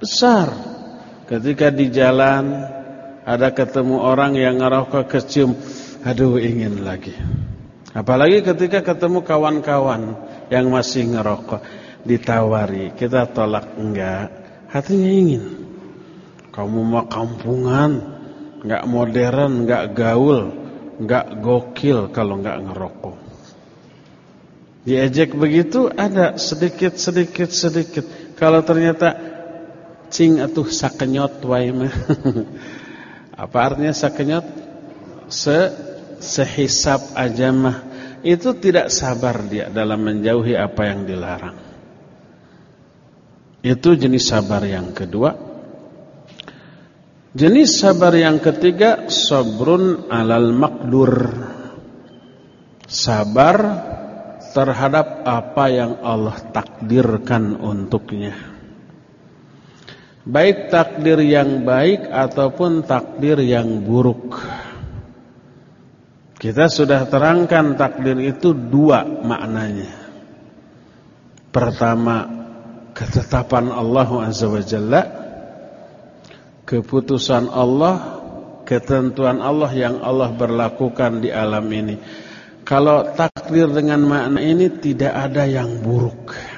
besar. Ketika di jalan ada ketemu orang yang ngerokok kecium, aduh ingin lagi. Apalagi ketika ketemu kawan-kawan yang masih ngerokok, ditawari, kita tolak enggak, hatinya ingin. Kamu mau kampungan, enggak modern, enggak gaul, enggak gokil kalau enggak ngerokok. Diejek begitu ada sedikit sedikit sedikit. Kalau ternyata cing atuh sakenyot wae mah. Apa artinya sakenyot? Se sehisap aja mah. Itu tidak sabar dia dalam menjauhi apa yang dilarang. Itu jenis sabar yang kedua. Jenis sabar yang ketiga sabrun alal makdur. Sabar terhadap apa yang Allah takdirkan untuknya. Baik takdir yang baik ataupun takdir yang buruk. Kita sudah terangkan takdir itu dua maknanya. Pertama, ketetapan Allah Jalla. Keputusan Allah, ketentuan Allah yang Allah berlakukan di alam ini. Kalau takdir dengan makna ini tidak ada yang buruk.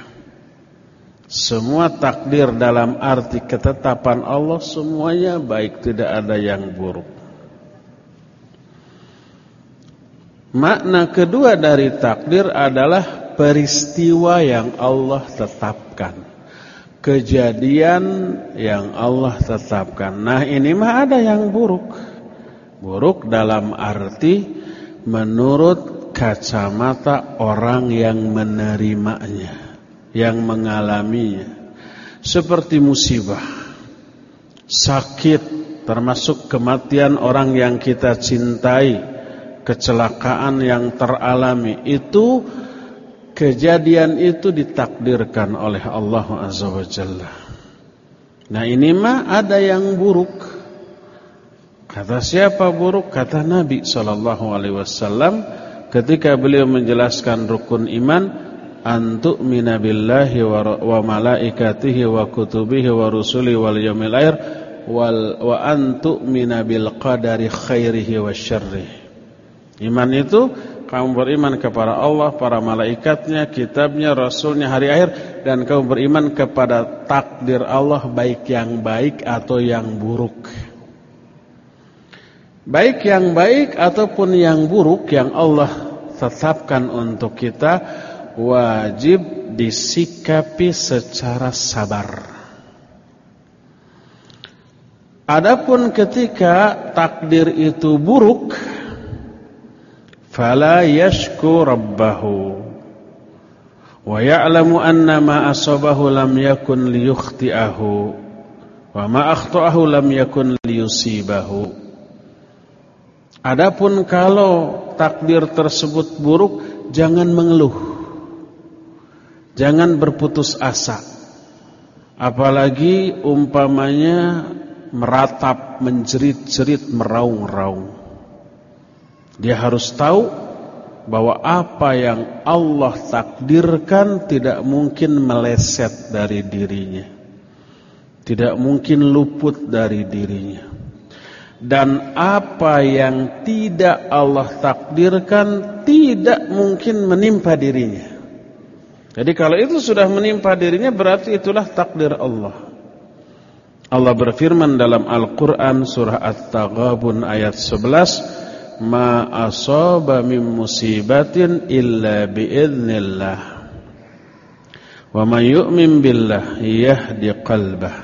Semua takdir dalam arti ketetapan Allah semuanya baik, tidak ada yang buruk. Makna kedua dari takdir adalah peristiwa yang Allah tetapkan. Kejadian yang Allah tetapkan. Nah ini mah ada yang buruk. Buruk dalam arti menurut kacamata orang yang menerimanya, yang mengalaminya. Seperti musibah, sakit, termasuk kematian orang yang kita cintai, kecelakaan yang teralami, itu kejadian itu ditakdirkan oleh Allah Azza wa Jalla. Nah ini mah ada yang buruk. Kata siapa buruk? Kata Nabi Sallallahu Alaihi Wasallam ketika beliau menjelaskan rukun iman antuk minabillahi wa malaikatihi wa kutubihi wa rusuli wal yawmil akhir wal wa antuk minabil qadari khairihi wa syarrih. Iman itu kamu beriman kepada Allah, para malaikatnya, kitabnya, rasulnya, hari akhir dan kamu beriman kepada takdir Allah baik yang baik atau yang buruk. Baik yang baik ataupun yang buruk yang Allah tetapkan untuk kita wajib disikapi secara sabar. Adapun ketika takdir itu buruk fala yashku rabbahu wa ya'lamu anna ma asabahu lam yakun liyukhti'ahu wa ma akhta'ahu lam yakun liyusibahu Adapun kalau takdir tersebut buruk, jangan mengeluh. Jangan berputus asa. Apalagi umpamanya meratap, menjerit-jerit, meraung-raung. Dia harus tahu bahwa apa yang Allah takdirkan tidak mungkin meleset dari dirinya. Tidak mungkin luput dari dirinya dan apa yang tidak Allah takdirkan tidak mungkin menimpa dirinya. Jadi kalau itu sudah menimpa dirinya berarti itulah takdir Allah. Allah berfirman dalam Al-Qur'an surah At-Taghabun ayat 11, "Ma asaba min musibatin illa biiznillah." Wa man yu'min billah yahdi qalbah.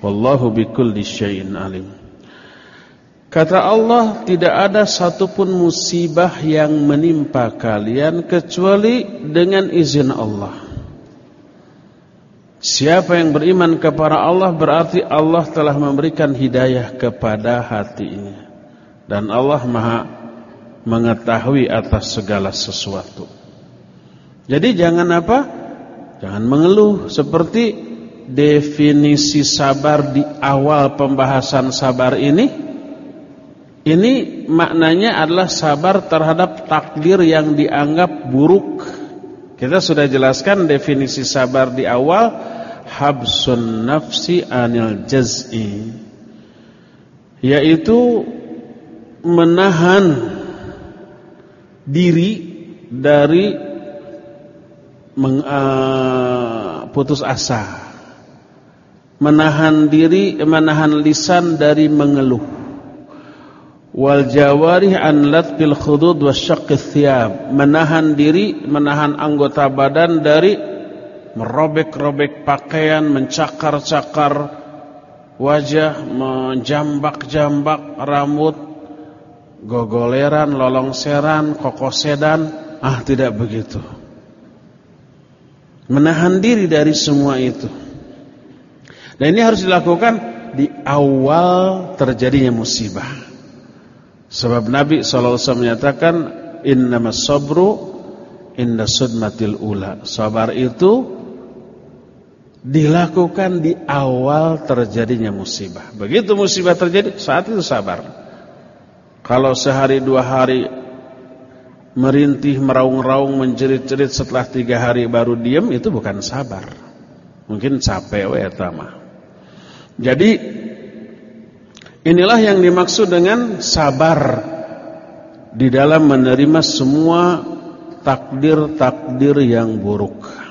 Wallahu bikulli syai'in alim. Kata Allah tidak ada satupun musibah yang menimpa kalian kecuali dengan izin Allah. Siapa yang beriman kepada Allah berarti Allah telah memberikan hidayah kepada hatinya. Dan Allah maha mengetahui atas segala sesuatu. Jadi jangan apa? Jangan mengeluh seperti definisi sabar di awal pembahasan sabar ini ini maknanya adalah sabar terhadap takdir yang dianggap buruk. Kita sudah jelaskan definisi sabar di awal, habsun nafsi anil jaz'i yaitu menahan diri dari uh, putus asa menahan diri menahan lisan dari mengeluh wal jawarih an latqil khudud wasyaqqi thiyab menahan diri menahan anggota badan dari merobek-robek pakaian mencakar-cakar wajah menjambak-jambak rambut gogoleran, lolongseran, kokosedan. Ah tidak begitu. Menahan diri dari semua itu. Dan ini harus dilakukan di awal terjadinya musibah sebab Nabi SAW menyatakan innamas sabru inda sudmatil ula sabar itu dilakukan di awal terjadinya musibah. Begitu musibah terjadi, saat itu sabar. Kalau sehari dua hari merintih, meraung-raung, menjerit-jerit setelah tiga hari baru diam, itu bukan sabar. Mungkin capek tamah. Jadi inilah yang dimaksud dengan sabar di dalam menerima semua takdir-takdir yang buruk.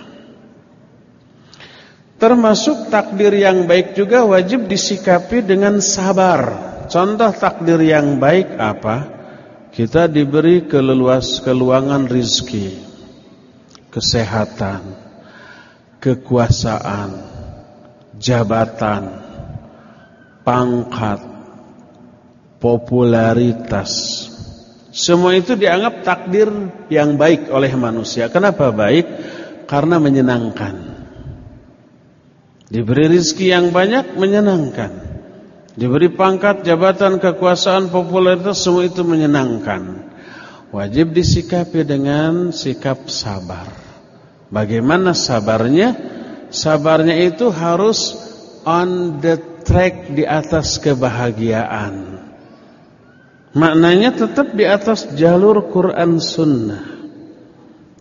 Termasuk takdir yang baik juga wajib disikapi dengan sabar. Contoh takdir yang baik apa? Kita diberi keleluas keluangan rizki, kesehatan, kekuasaan, jabatan, pangkat, popularitas. Semua itu dianggap takdir yang baik oleh manusia. Kenapa baik? Karena menyenangkan. Diberi rizki yang banyak menyenangkan Diberi pangkat, jabatan, kekuasaan, popularitas Semua itu menyenangkan Wajib disikapi dengan sikap sabar Bagaimana sabarnya? Sabarnya itu harus on the track di atas kebahagiaan Maknanya tetap di atas jalur Quran Sunnah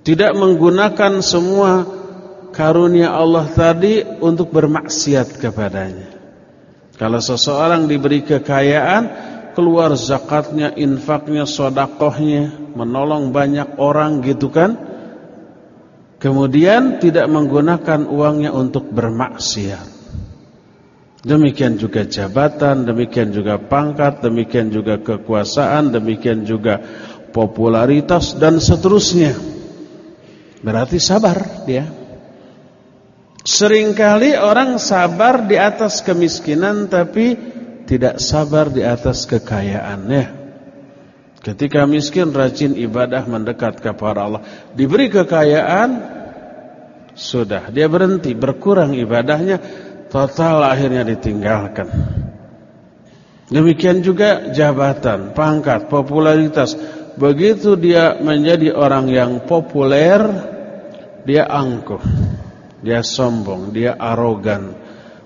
Tidak menggunakan semua karunia Allah tadi untuk bermaksiat kepadanya. Kalau seseorang diberi kekayaan, keluar zakatnya, infaknya, sodakohnya, menolong banyak orang gitu kan. Kemudian tidak menggunakan uangnya untuk bermaksiat. Demikian juga jabatan, demikian juga pangkat, demikian juga kekuasaan, demikian juga popularitas dan seterusnya. Berarti sabar dia. Seringkali orang sabar di atas kemiskinan tapi tidak sabar di atas kekayaannya. Ketika miskin rajin ibadah mendekat kepada Allah, diberi kekayaan sudah dia berhenti berkurang ibadahnya, total akhirnya ditinggalkan. Demikian juga jabatan, pangkat, popularitas. Begitu dia menjadi orang yang populer, dia angkuh dia sombong, dia arogan,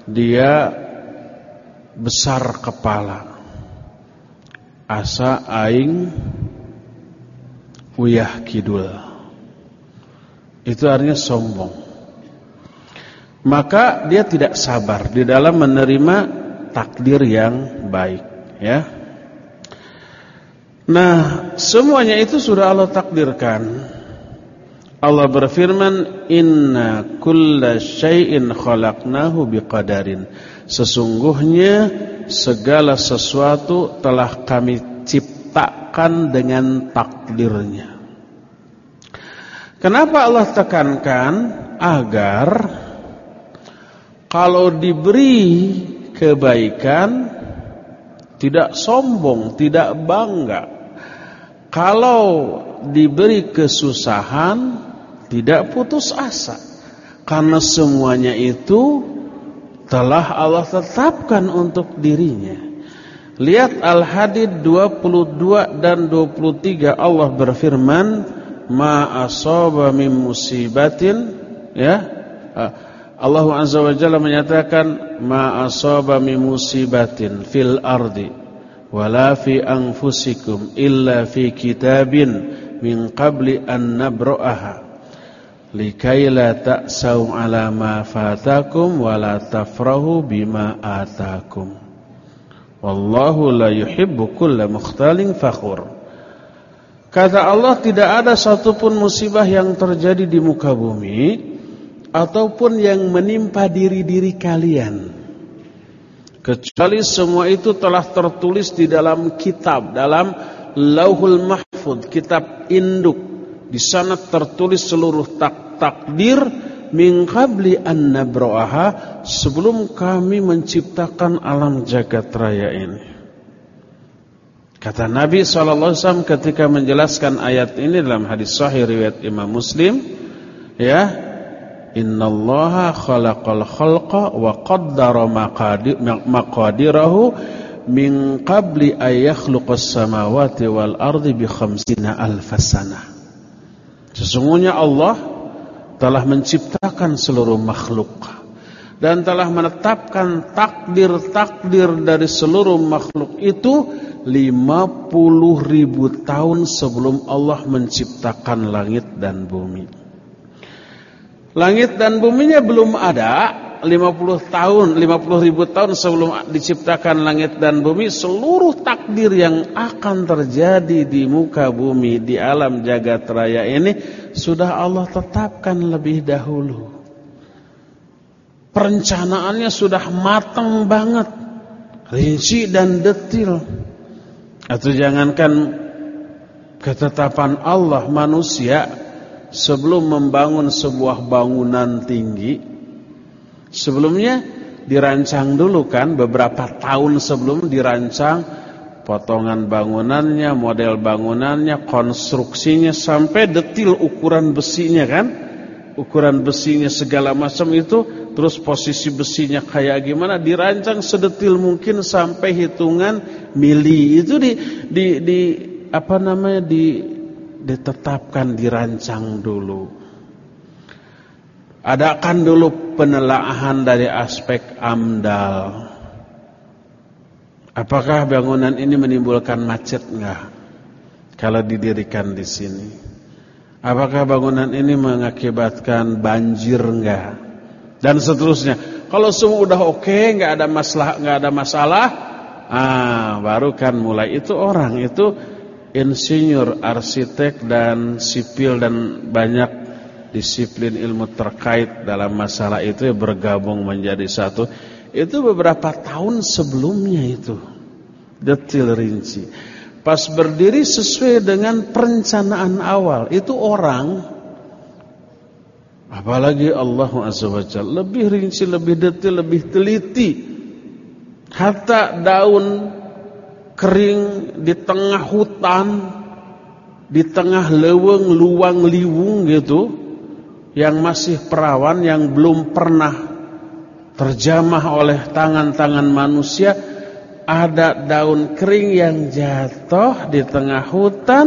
dia besar kepala. Asa aing uyah kidul. Itu artinya sombong. Maka dia tidak sabar di dalam menerima takdir yang baik, ya. Nah, semuanya itu sudah Allah takdirkan. Allah berfirman inna kulla syai'in khalaqnahu biqadarin sesungguhnya segala sesuatu telah kami ciptakan dengan takdirnya Kenapa Allah tekankan agar kalau diberi kebaikan tidak sombong, tidak bangga. Kalau diberi kesusahan tidak putus asa karena semuanya itu telah Allah tetapkan untuk dirinya. Lihat Al-Hadid 22 dan 23 Allah berfirman, "Ma asaba min musibatin" ya. Allah Azza wa Jalla menyatakan, "Ma asaba min musibatin fil ardi wala fi anfusikum illa fi kitabin min qabli an nabra'aha." likai la ta'sau ala ma fatakum wa la tafrahu bima atakum wallahu la yuhibbu kulla mukhtalin fakhur kata Allah tidak ada satupun musibah yang terjadi di muka bumi ataupun yang menimpa diri-diri kalian kecuali semua itu telah tertulis di dalam kitab dalam lauhul mahfud kitab induk di sana tertulis seluruh tak takdir min qabli an nabraha sebelum kami menciptakan alam jagat raya ini. Kata Nabi SAW ketika menjelaskan ayat ini dalam hadis sahih riwayat Imam Muslim, ya, Innallaha khalaqal khalqa wa qaddara maqadirahu min qabli ayakhluqas samawati wal ardi bi khamsina alfasana. Sesungguhnya Allah telah menciptakan seluruh makhluk dan telah menetapkan takdir-takdir dari seluruh makhluk itu 50 ribu tahun sebelum Allah menciptakan langit dan bumi. Langit dan buminya belum ada 50 tahun, 50 ribu tahun sebelum diciptakan langit dan bumi, seluruh takdir yang akan terjadi di muka bumi, di alam jagat raya ini, sudah Allah tetapkan lebih dahulu. Perencanaannya sudah matang banget, rinci dan detil. Atau jangankan ketetapan Allah manusia sebelum membangun sebuah bangunan tinggi, Sebelumnya dirancang dulu kan beberapa tahun sebelum dirancang potongan bangunannya, model bangunannya, konstruksinya sampai detil ukuran besinya kan. Ukuran besinya segala macam itu terus posisi besinya kayak gimana dirancang sedetil mungkin sampai hitungan mili itu di di, di apa namanya di ditetapkan dirancang dulu. Adakan dulu penelaahan dari aspek amdal. Apakah bangunan ini menimbulkan macet enggak? Kalau didirikan di sini. Apakah bangunan ini mengakibatkan banjir enggak? Dan seterusnya. Kalau semua udah oke, okay, enggak ada masalah, enggak ada masalah, ah, baru kan mulai itu orang itu insinyur, arsitek dan sipil dan banyak disiplin ilmu terkait dalam masalah itu bergabung menjadi satu. Itu beberapa tahun sebelumnya itu detil rinci. Pas berdiri sesuai dengan perencanaan awal itu orang apalagi Allah wa lebih rinci lebih detil lebih teliti. Hatta daun kering di tengah hutan di tengah leweng luang liwung gitu yang masih perawan yang belum pernah terjamah oleh tangan-tangan manusia ada daun kering yang jatuh di tengah hutan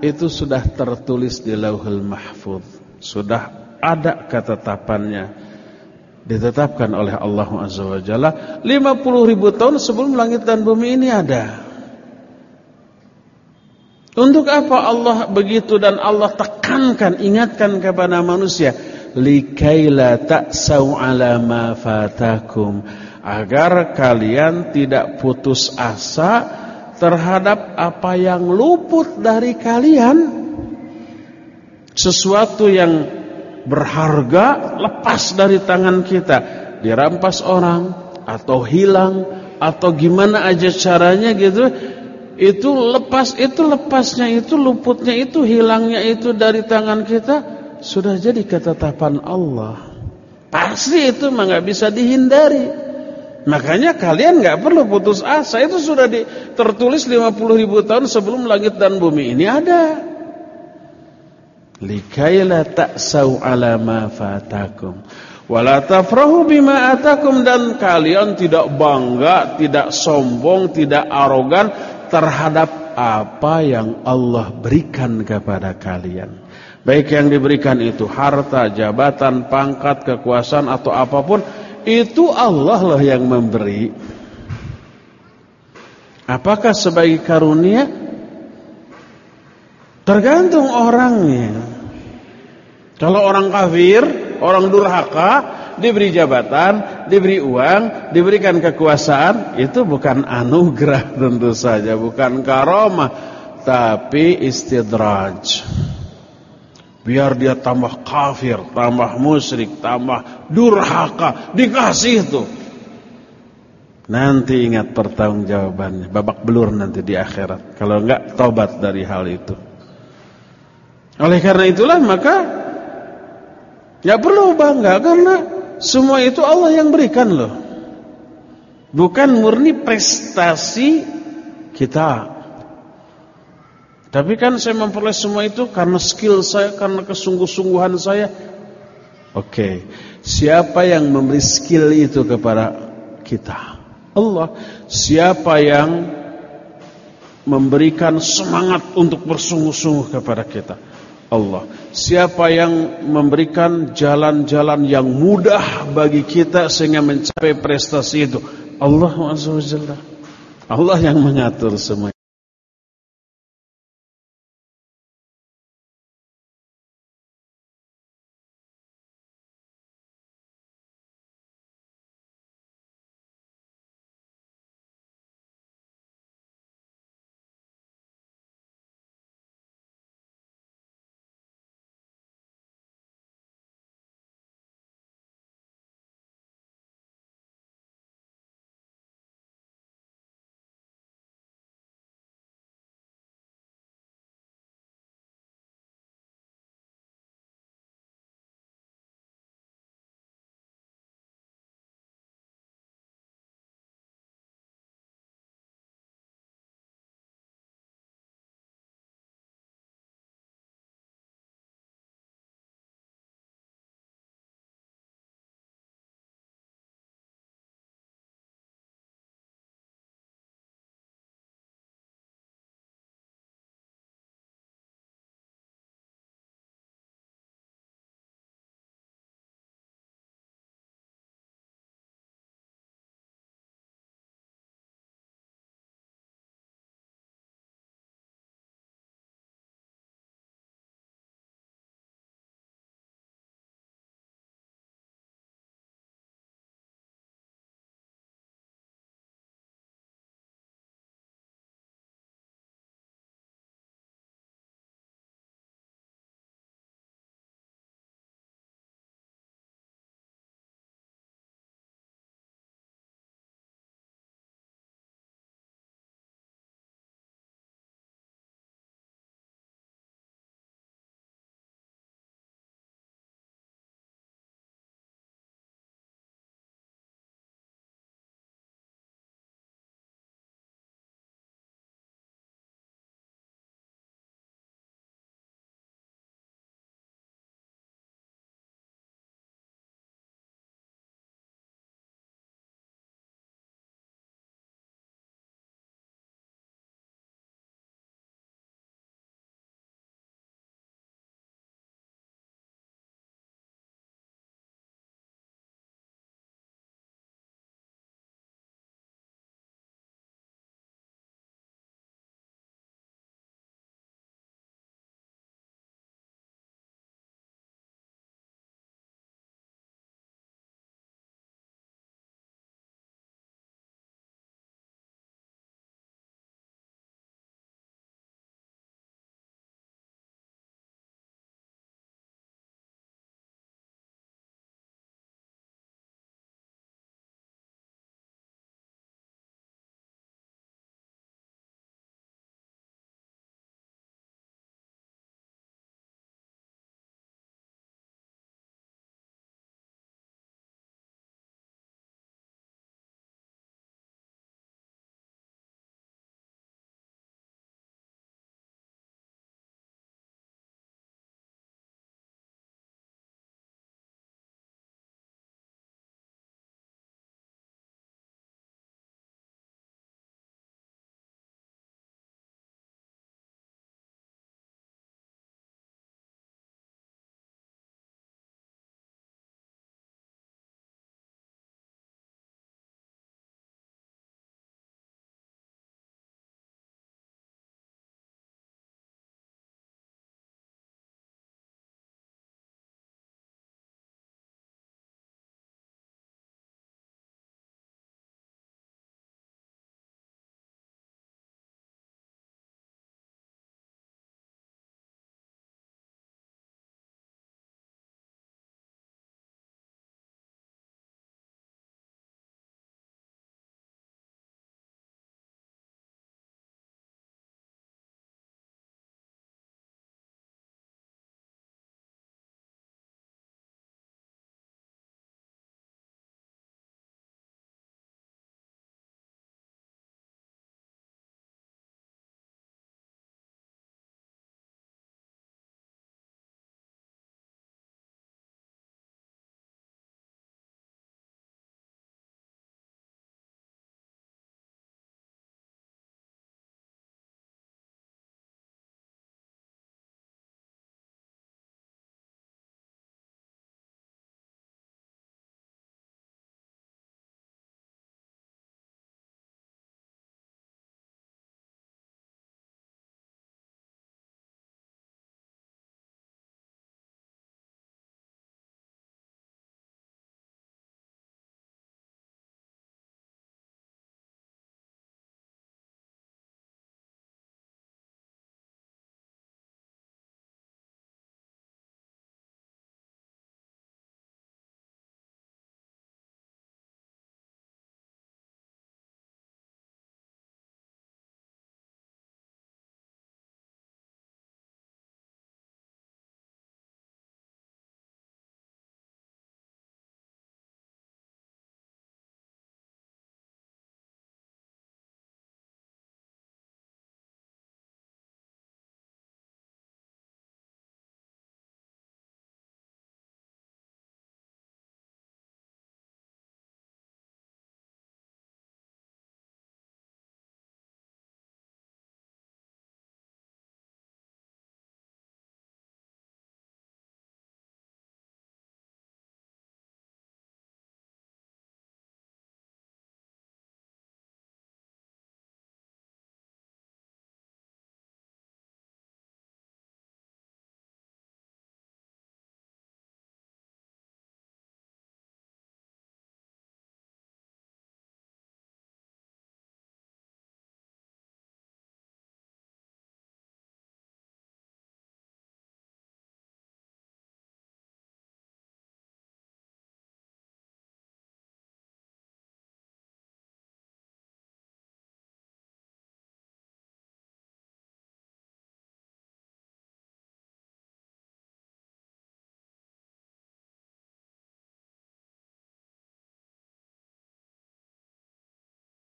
itu sudah tertulis di Lauhul Mahfuz. Sudah ada ketetapannya ditetapkan oleh Allah Azza wa Jalla 50 ribu tahun sebelum langit dan bumi ini ada. Untuk apa Allah begitu dan Allah tekankan, ingatkan kepada manusia, likaila ta'sau ala ma fatakum, agar kalian tidak putus asa terhadap apa yang luput dari kalian. Sesuatu yang berharga lepas dari tangan kita, dirampas orang atau hilang atau gimana aja caranya gitu itu lepas itu lepasnya itu luputnya itu hilangnya itu dari tangan kita sudah jadi ketetapan Allah. Pasti itu mah nggak bisa dihindari. Makanya kalian nggak perlu putus asa. Itu sudah di, tertulis 50 ribu tahun sebelum langit dan bumi ini ada likaila ta'sau ala ma fatakum wala tafrahu bima atakum dan kalian tidak bangga, tidak sombong, tidak arogan terhadap apa yang Allah berikan kepada kalian. Baik yang diberikan itu harta, jabatan, pangkat, kekuasaan atau apa pun, itu Allah lah yang memberi. Apakah sebagai karunia? Tergantung orangnya. Kalau orang kafir, orang durhaka, diberi jabatan, diberi uang, diberikan kekuasaan, itu bukan anugerah tentu saja, bukan karomah, tapi istidraj. Biar dia tambah kafir, tambah musyrik, tambah durhaka, dikasih tuh. Nanti ingat pertanggungjawabannya, babak belur nanti di akhirat. Kalau enggak tobat dari hal itu. Oleh karena itulah maka ya perlu bangga karena semua itu Allah yang berikan loh. Bukan murni prestasi kita. Tapi kan saya memperoleh semua itu karena skill saya, karena kesungguh-sungguhan saya. Oke, siapa yang memberi skill itu kepada kita? Allah. Siapa yang memberikan semangat untuk bersungguh-sungguh kepada kita? Allah. Siapa yang memberikan jalan-jalan yang mudah bagi kita sehingga mencapai prestasi itu? Allah SWT. Allah yang mengatur semua.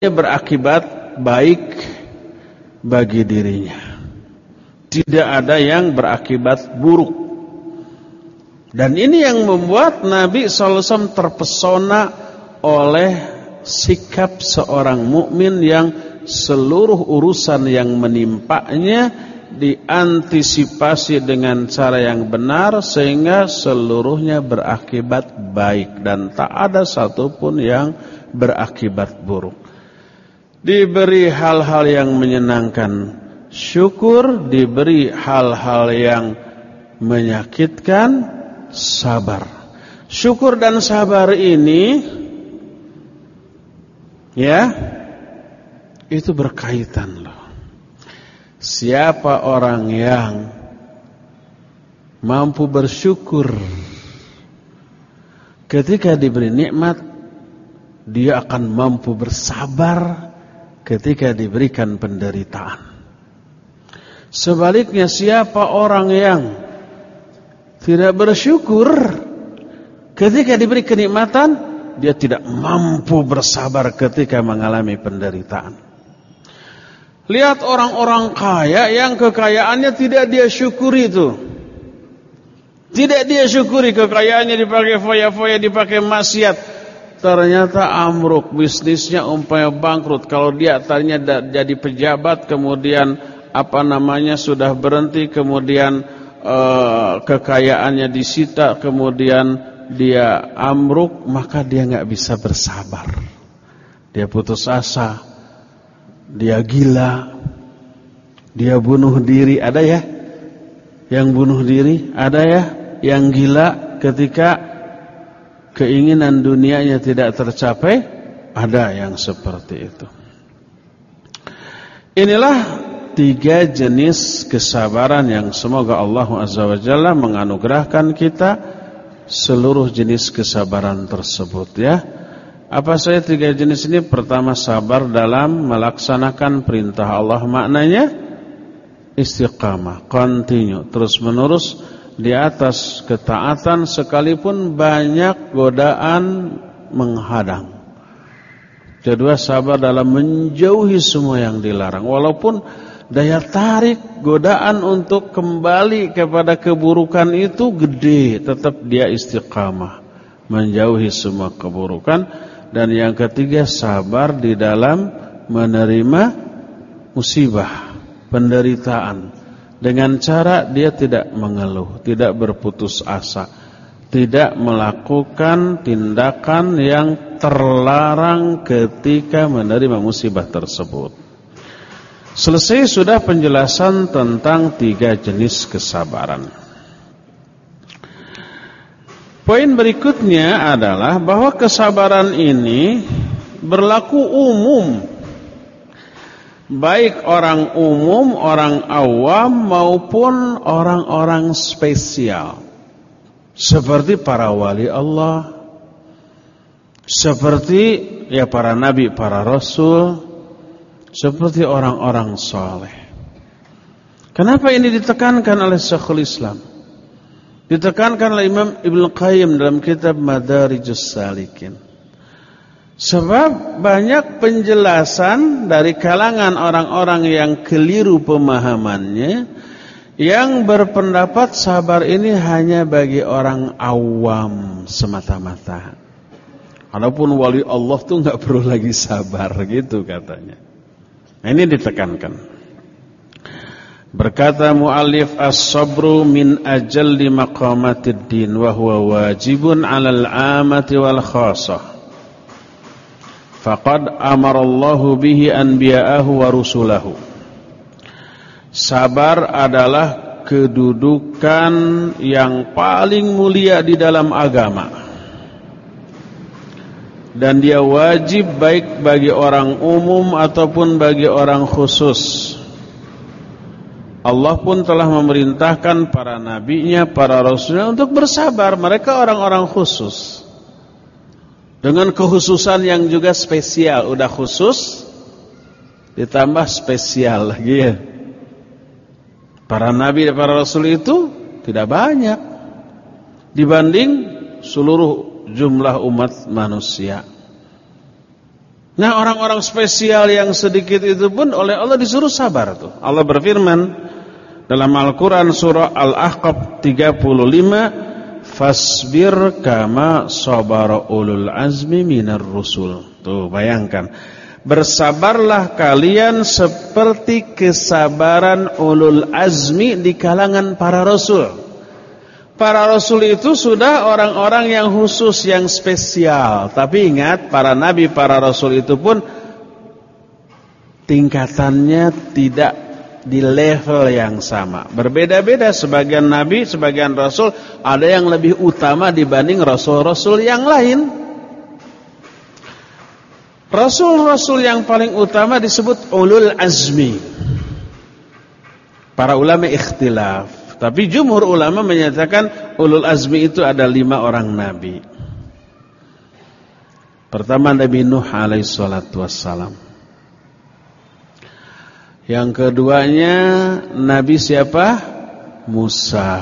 Berakibat baik bagi dirinya. Tidak ada yang berakibat buruk. Dan ini yang membuat Nabi SAW terpesona oleh sikap seorang mukmin yang seluruh urusan yang menimpanya diantisipasi dengan cara yang benar sehingga seluruhnya berakibat baik dan tak ada satupun yang berakibat buruk. Diberi hal-hal yang menyenangkan, syukur, diberi hal-hal yang menyakitkan, sabar. Syukur dan sabar ini ya itu berkaitan loh. Siapa orang yang mampu bersyukur ketika diberi nikmat, dia akan mampu bersabar ketika diberikan penderitaan. Sebaliknya siapa orang yang tidak bersyukur ketika diberi kenikmatan, dia tidak mampu bersabar ketika mengalami penderitaan. Lihat orang-orang kaya yang kekayaannya tidak dia syukuri itu. Tidak dia syukuri kekayaannya dipakai foya-foya, dipakai maksiat ternyata amruk bisnisnya umpamanya bangkrut. Kalau dia tadinya jadi pejabat kemudian apa namanya sudah berhenti kemudian uh, kekayaannya disita kemudian dia amruk maka dia nggak bisa bersabar. Dia putus asa dia gila dia bunuh diri. Ada ya? Yang bunuh diri ada ya? Yang gila ketika keinginan dunianya tidak tercapai, ada yang seperti itu. Inilah tiga jenis kesabaran yang semoga Allah Azza wa Jalla menganugerahkan kita seluruh jenis kesabaran tersebut ya. Apa saja tiga jenis ini? Pertama sabar dalam melaksanakan perintah Allah maknanya istiqamah, continue, terus menerus di atas ketaatan sekalipun banyak godaan menghadang. Kedua sabar dalam menjauhi semua yang dilarang. Walaupun daya tarik godaan untuk kembali kepada keburukan itu gede tetap dia istiqamah menjauhi semua keburukan. Dan yang ketiga sabar di dalam menerima musibah penderitaan dengan cara dia tidak mengeluh, tidak berputus asa, tidak melakukan tindakan yang terlarang ketika menerima musibah tersebut. Selesai sudah penjelasan tentang tiga jenis kesabaran. Poin berikutnya adalah bahwa kesabaran ini berlaku umum baik orang umum, orang awam maupun orang-orang spesial. Seperti para wali Allah, seperti ya para nabi, para rasul, seperti orang-orang soleh. Kenapa ini ditekankan oleh Syekhul Islam? Ditekankan oleh Imam Ibn Qayyim dalam kitab Madarijus Salikin. Sebab banyak penjelasan dari kalangan orang-orang yang keliru pemahamannya yang berpendapat sabar ini hanya bagi orang awam semata-mata. Walaupun wali Allah tuh nggak perlu lagi sabar gitu katanya. Nah, ini ditekankan. Berkata muallif as-sabru min ajalli maqamatid din wa huwa wajibun 'alal 'amati wal khassah. Faqad amarallahu bihi anbiya'ahu wa rusulahu. Sabar adalah kedudukan yang paling mulia di dalam agama. Dan dia wajib baik bagi orang umum ataupun bagi orang khusus. Allah pun telah memerintahkan para nabinya, para rasulnya untuk bersabar. Mereka orang-orang khusus. Dengan kekhususan yang juga spesial, udah khusus ditambah spesial lagi ya. Para nabi dan para rasul itu tidak banyak dibanding seluruh jumlah umat manusia. Nah orang-orang spesial yang sedikit itu pun oleh Allah disuruh sabar tuh. Allah berfirman dalam Al-Quran surah Al-Ahqab 35 Fasbir kama sabara ulul azmi minar rusul Tuh bayangkan Bersabarlah kalian seperti kesabaran ulul azmi di kalangan para rasul. Para rasul itu sudah orang-orang yang khusus, yang spesial. Tapi ingat, para nabi, para rasul itu pun tingkatannya tidak di level yang sama. Berbeda-beda sebagian nabi, sebagian rasul ada yang lebih utama dibanding rasul-rasul yang lain. Rasul-rasul yang paling utama disebut ulul azmi. Para ulama ikhtilaf. Tapi jumhur ulama menyatakan ulul azmi itu ada lima orang nabi. Pertama Nabi Nuh alaihissalatu wassalam. Yang keduanya Nabi siapa? Musa.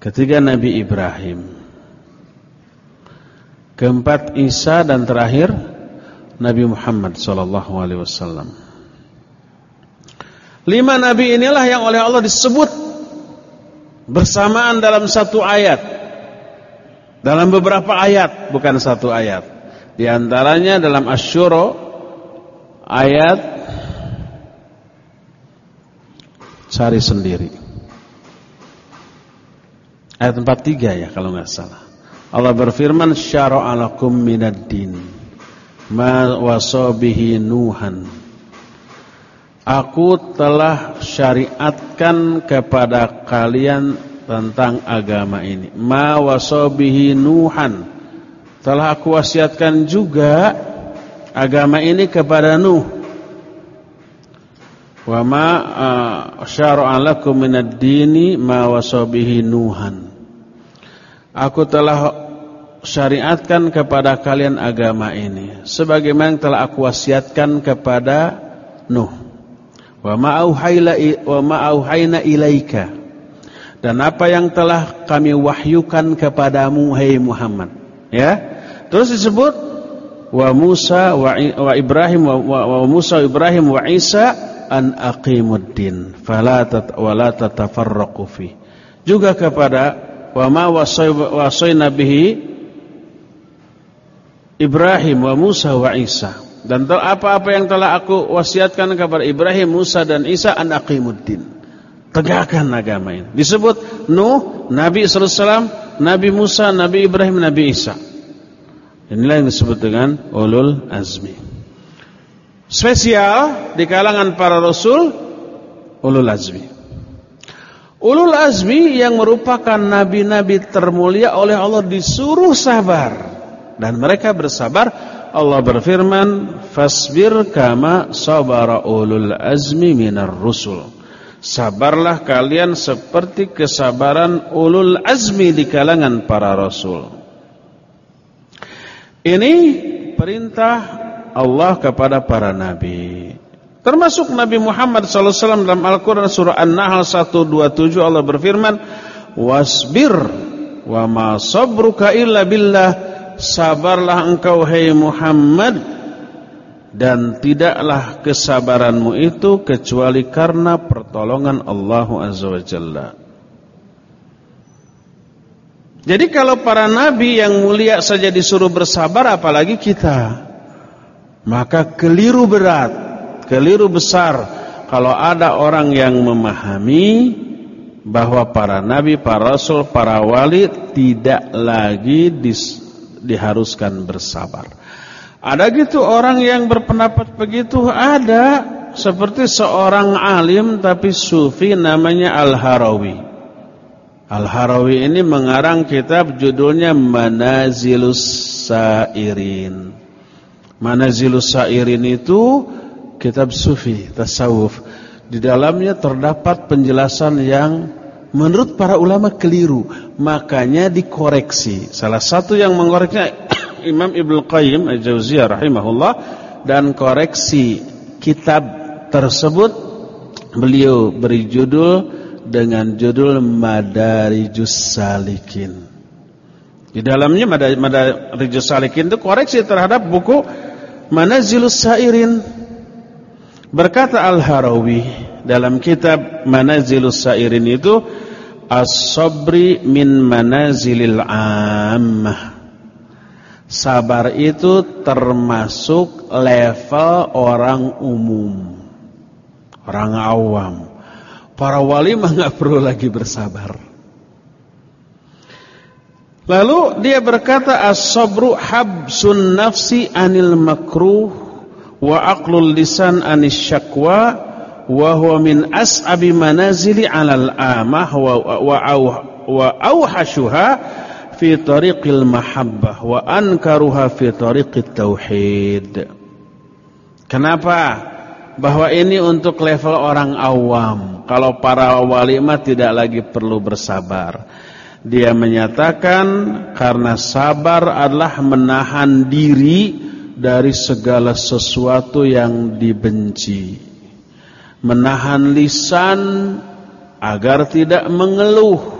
Ketiga Nabi Ibrahim. Keempat Isa dan terakhir Nabi Muhammad wasallam. Lima nabi inilah yang oleh Allah disebut bersamaan dalam satu ayat. Dalam beberapa ayat, bukan satu ayat. Di antaranya dalam Asy-Syura ayat cari sendiri. Ayat 43 ya kalau nggak salah. Allah berfirman syara'a lakum minad din ma wasabihi nuhan Aku telah syariatkan kepada kalian tentang agama ini ma wasabihi nuhan telah aku wasiatkan juga agama ini kepada Nuh wa ma syara'a lakum minad dini ma wasabihi nuhan Aku telah syariatkan kepada kalian agama ini sebagaimana yang telah aku wasiatkan kepada Nuh. Wa ma wa ma ilaika. Dan apa yang telah kami wahyukan kepadamu hai Muhammad. Ya. Terus disebut wa Musa wa, wa Ibrahim wa, wa, wa Musa Ibrahim wa Isa an aqimuddin fala tat wa la tatafarraqu fi. Juga kepada wa ma wasayna bihi Ibrahim wa Musa wa Isa dan apa-apa yang telah aku wasiatkan kepada Ibrahim, Musa dan Isa an aqimuddin. Tegakkan agama ini. Disebut Nuh, Nabi sallallahu Nabi Musa, Nabi Ibrahim, Nabi Isa. Inilah yang disebut dengan ulul azmi. Spesial di kalangan para rasul ulul azmi. Ulul azmi yang merupakan nabi-nabi termulia oleh Allah disuruh sabar. Dan mereka bersabar. Allah berfirman, Fasbir kama sabara ulul azmi minar rusul. Sabarlah kalian seperti kesabaran ulul azmi di kalangan para rasul. Ini perintah Allah kepada para nabi. Termasuk Nabi Muhammad SAW dalam Al-Quran surah An-Nahl 127 Allah berfirman Wasbir wa ma sabruka illa billah Sabarlah engkau hai Muhammad Dan tidaklah kesabaranmu itu kecuali karena pertolongan Allah Azza wa Jalla Jadi kalau para nabi yang mulia saja disuruh bersabar apalagi kita Maka keliru berat keliru besar kalau ada orang yang memahami bahwa para nabi, para rasul, para wali tidak lagi dis, diharuskan bersabar. Ada gitu orang yang berpendapat begitu ada seperti seorang alim tapi sufi namanya Al-Harawi. Al-Harawi ini mengarang kitab judulnya Manazilus Sairin. Manazilus Sairin itu kitab sufi, tasawuf. Di dalamnya terdapat penjelasan yang menurut para ulama keliru, makanya dikoreksi. Salah satu yang mengoreksinya Imam Ibnu Qayyim Al-Jauziyah rahimahullah dan koreksi kitab tersebut beliau beri judul dengan judul Madarijus Salikin. Di dalamnya Madarijus Salikin itu koreksi terhadap buku Manazilus Sairin. Berkata Al-Harawi dalam kitab Manazilus Sairin itu As-sabri min manazilil ammah. Sabar itu termasuk level orang umum. Orang awam. Para wali mah nggak perlu lagi bersabar. Lalu dia berkata as-sabru habsun nafsi anil makruh wa aqlul lisan anis syakwa wa huwa min as'abi manazili 'alal amah wa wa wa awhashuha fi tariqil mahabbah wa ankaruha fi tariqit tauhid. Kenapa? Bahwa ini untuk level orang awam. Kalau para wali mah tidak lagi perlu bersabar. Dia menyatakan karena sabar adalah menahan diri dari segala sesuatu yang dibenci. Menahan lisan agar tidak mengeluh.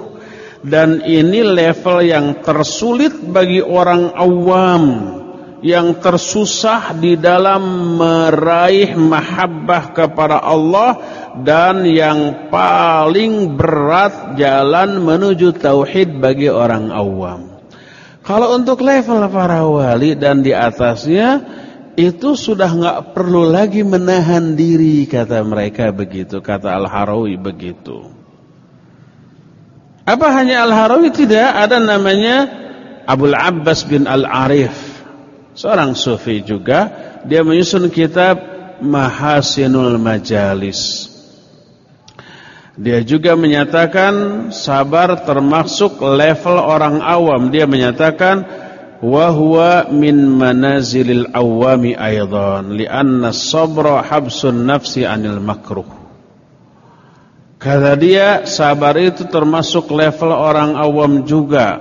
Dan ini level yang tersulit bagi orang awam yang tersusah di dalam meraih mahabbah kepada Allah dan yang paling berat jalan menuju tauhid bagi orang awam. Kalau untuk level para wali dan di atasnya itu sudah nggak perlu lagi menahan diri kata mereka begitu kata Al Harawi begitu. Apa hanya Al Harawi tidak ada namanya Abdul Abbas bin Al Arif seorang sufi juga dia menyusun kitab Mahasinul Majalis. Dia juga menyatakan sabar termasuk level orang awam. Dia menyatakan wa huwa min manazilil awami aidan li'anna sabra habsun nafsi anil makruh. Kata dia sabar itu termasuk level orang awam juga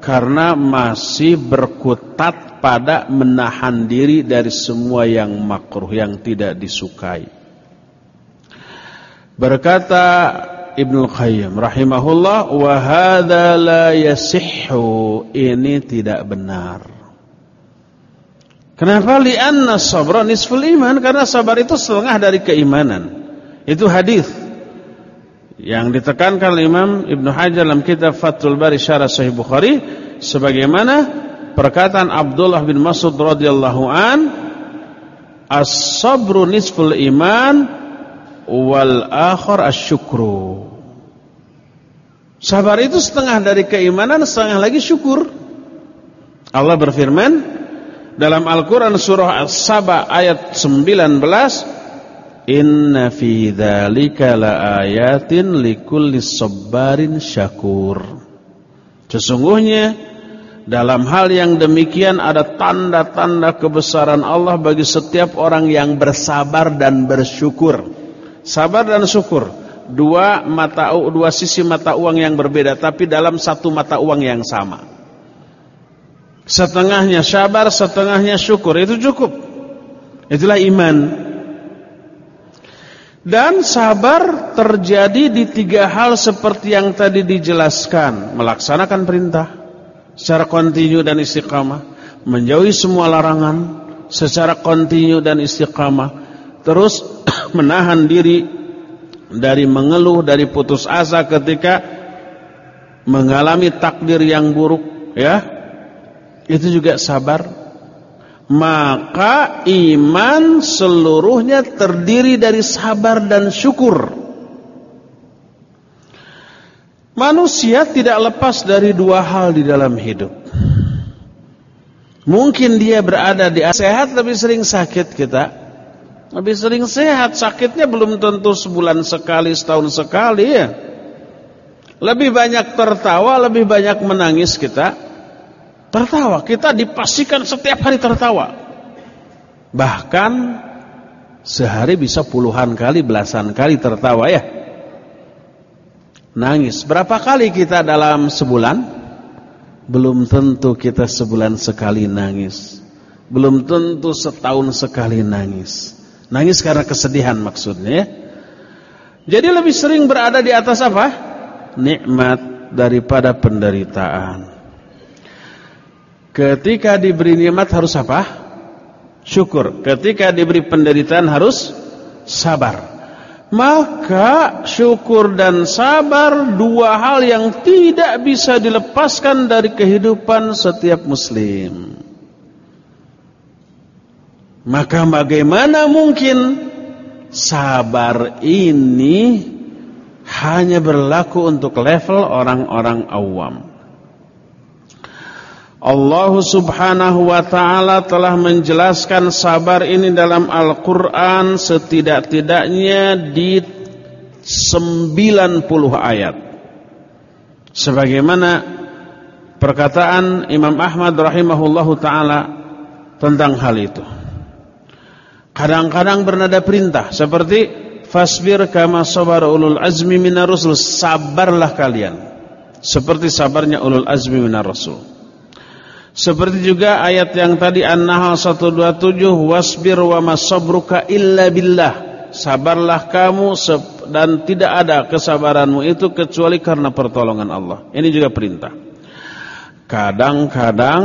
karena masih berkutat pada menahan diri dari semua yang makruh yang tidak disukai. Berkata Ibnu Qayyim rahimahullah wa hadza la yasihhu ini tidak benar. Kenapa? Li'anna sabra nisful iman karena sabar itu setengah dari keimanan. Itu hadis yang ditekankan Imam Ibnu Hajar dalam kitab Fathul Bari Syarah Sahih Bukhari sebagaimana perkataan Abdullah bin Mas'ud radhiyallahu an as-sabru nisful iman wal akhar asyukru. Sabar itu setengah dari keimanan setengah lagi syukur. Allah berfirman dalam Al-Quran surah As-Saba ayat 19 Inna fi dzalika laayatin likulli sabbarin syakur. Sesungguhnya dalam hal yang demikian ada tanda-tanda kebesaran Allah bagi setiap orang yang bersabar dan bersyukur. Sabar dan syukur, dua mata dua sisi mata uang yang berbeda tapi dalam satu mata uang yang sama. Setengahnya sabar, setengahnya syukur, itu cukup. Itulah iman. Dan sabar terjadi di tiga hal seperti yang tadi dijelaskan. Melaksanakan perintah secara kontinu dan istiqamah, menjauhi semua larangan secara kontinu dan istiqamah, terus menahan diri dari mengeluh, dari putus asa ketika mengalami takdir yang buruk, ya. Itu juga sabar. Maka iman seluruhnya terdiri dari sabar dan syukur. Manusia tidak lepas dari dua hal di dalam hidup. Mungkin dia berada di sehat lebih sering sakit kita. Lebih sering sehat, sakitnya belum tentu sebulan sekali, setahun sekali ya. Lebih banyak tertawa, lebih banyak menangis kita. Tertawa, kita dipastikan setiap hari tertawa. Bahkan sehari bisa puluhan kali, belasan kali tertawa ya. Nangis. Berapa kali kita dalam sebulan? Belum tentu kita sebulan sekali nangis. Belum tentu setahun sekali nangis. Nangis karena kesedihan maksudnya. Jadi lebih sering berada di atas apa? Nikmat daripada penderitaan. Ketika diberi nikmat harus apa? Syukur. Ketika diberi penderitaan harus sabar. Maka syukur dan sabar dua hal yang tidak bisa dilepaskan dari kehidupan setiap muslim. Maka bagaimana mungkin sabar ini hanya berlaku untuk level orang-orang awam? Allah subhanahu wa ta'ala telah menjelaskan sabar ini dalam Al-Quran setidak-tidaknya di 90 ayat. Sebagaimana perkataan Imam Ahmad rahimahullahu ta'ala tentang hal itu. Kadang-kadang bernada perintah seperti fasbir kama sabar ulul azmi minar rusul sabarlah kalian seperti sabarnya ulul azmi minar rasul. Seperti juga ayat yang tadi An-Nahl 127 wasbir wa masabruka illa billah. Sabarlah kamu dan tidak ada kesabaranmu itu kecuali karena pertolongan Allah. Ini juga perintah. Kadang-kadang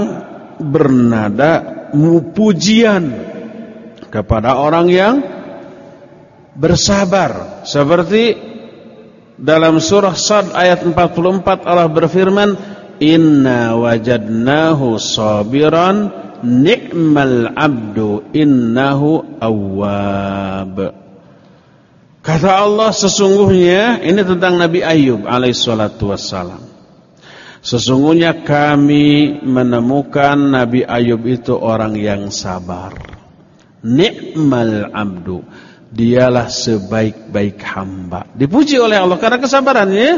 bernada pujian kepada orang yang bersabar. Seperti dalam surah Sad ayat 44 Allah berfirman Inna wajadnahu sabiran ni'mal abdu innahu awwab. Kata Allah sesungguhnya ini tentang Nabi Ayub alaihissalatu wassalam. Sesungguhnya kami menemukan Nabi Ayub itu orang yang sabar. Ni'mal abdu. Dialah sebaik-baik hamba. Dipuji oleh Allah karena kesabarannya.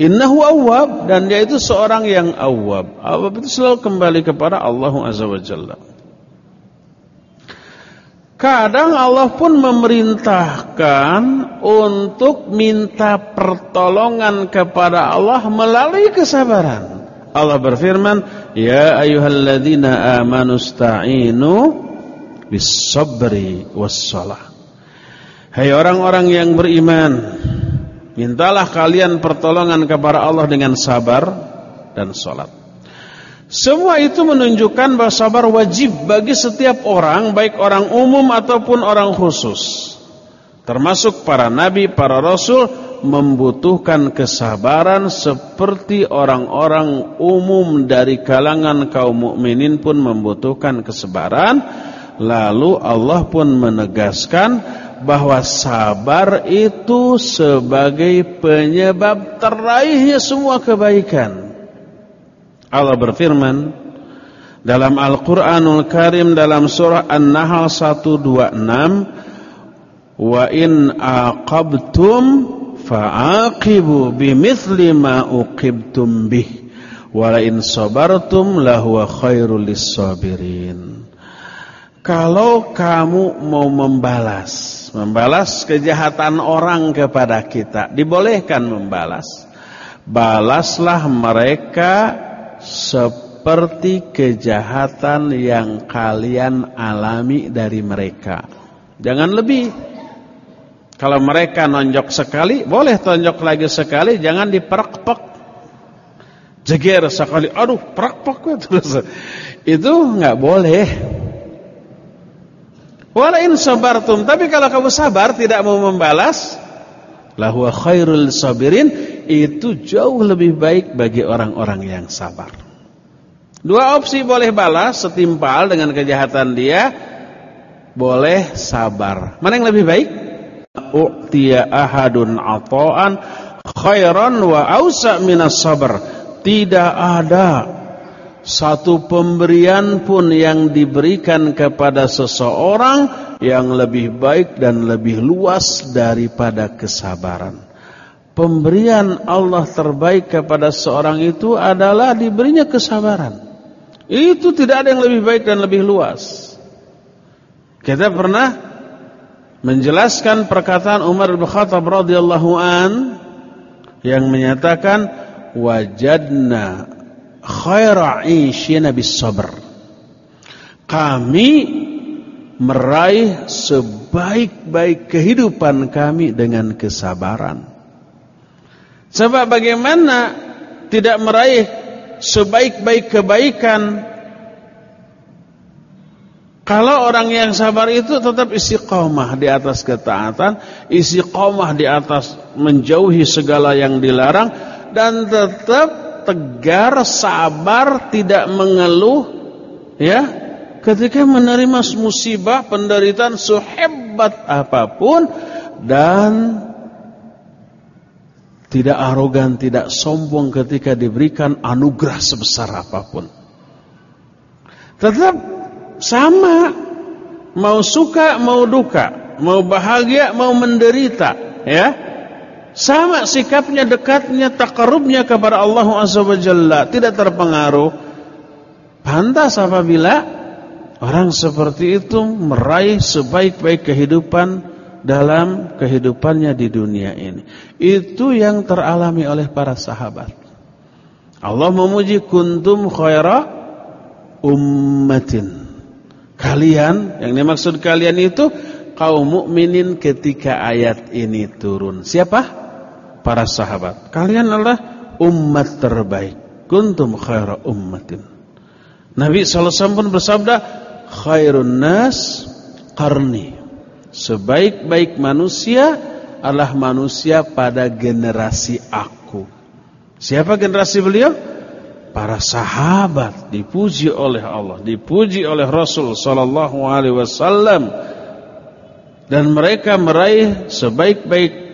Innahu awwab dan dia itu seorang yang awwab. Awwab itu selalu kembali kepada Allah Azza wa Jalla. Kadang Allah pun memerintahkan untuk minta pertolongan kepada Allah melalui kesabaran. Allah berfirman, "Ya ayyuhalladzina amanu sta'inu bis-sabri was-shalah." Hai orang-orang yang beriman, Mintalah kalian pertolongan kepada Allah dengan sabar dan sholat. Semua itu menunjukkan bahwa sabar wajib bagi setiap orang, baik orang umum ataupun orang khusus. Termasuk para nabi, para rasul membutuhkan kesabaran seperti orang-orang umum dari kalangan kaum mukminin pun membutuhkan kesabaran. Lalu Allah pun menegaskan bahwa sabar itu sebagai penyebab teraihnya semua kebaikan. Allah berfirman dalam Al-Qur'anul Karim dalam surah An-Nahl 126 wa in aqabtum fa'aqibu bimithli ma uqibtum bih wa in sabartum lahuwa khairul lis-sabirin. Kalau kamu mau membalas membalas kejahatan orang kepada kita. Dibolehkan membalas. Balaslah mereka seperti kejahatan yang kalian alami dari mereka. Jangan lebih. Kalau mereka nonjok sekali, boleh tonjok lagi sekali, jangan diperak-pek. Jeger sekali, aduh, perak-pek terus. Itu nggak boleh. Walain sabartum, tapi kalau kamu sabar tidak mau membalas, lahu khairul sabirin, itu jauh lebih baik bagi orang-orang yang sabar. Dua opsi boleh balas setimpal dengan kejahatan dia, boleh sabar. Mana yang lebih baik? U'tiya ahadun ata'an khairan wa ausa minas sabar. Tidak ada satu pemberian pun yang diberikan kepada seseorang yang lebih baik dan lebih luas daripada kesabaran. Pemberian Allah terbaik kepada seorang itu adalah diberinya kesabaran. Itu tidak ada yang lebih baik dan lebih luas. Kita pernah menjelaskan perkataan Umar bin Khattab radhiyallahu an yang menyatakan wajadna khaira ishina bis sabr. Kami meraih sebaik-baik kehidupan kami dengan kesabaran. Sebab bagaimana tidak meraih sebaik-baik kebaikan Kalau orang yang sabar itu tetap istiqomah di atas ketaatan, istiqomah di atas menjauhi segala yang dilarang dan tetap tegar, sabar, tidak mengeluh ya. Ketika menerima musibah, penderitaan sehebat apa pun dan tidak arogan, tidak sombong ketika diberikan anugerah sebesar apa pun. Tetap sama mau suka mau duka mau bahagia mau menderita ya sama sikapnya dekatnya takarubnya kepada Allah Azza wa Jalla. Tidak terpengaruh. Pantas apabila orang seperti itu meraih sebaik-baik kehidupan dalam kehidupannya di dunia ini. Itu yang teralami oleh para sahabat. Allah memuji kuntum khaira ummatin. Kalian, yang dimaksud kalian itu kaum mukminin ketika ayat ini turun. Siapa? Para sahabat. Kalian adalah umat terbaik. Kuntum khaira ummatin. Nabi SAW pun bersabda, khairun nas qarni. Sebaik-baik manusia adalah manusia pada generasi aku. Siapa generasi beliau? para sahabat dipuji oleh Allah, dipuji oleh Rasul sallallahu alaihi wasallam dan mereka meraih sebaik-baik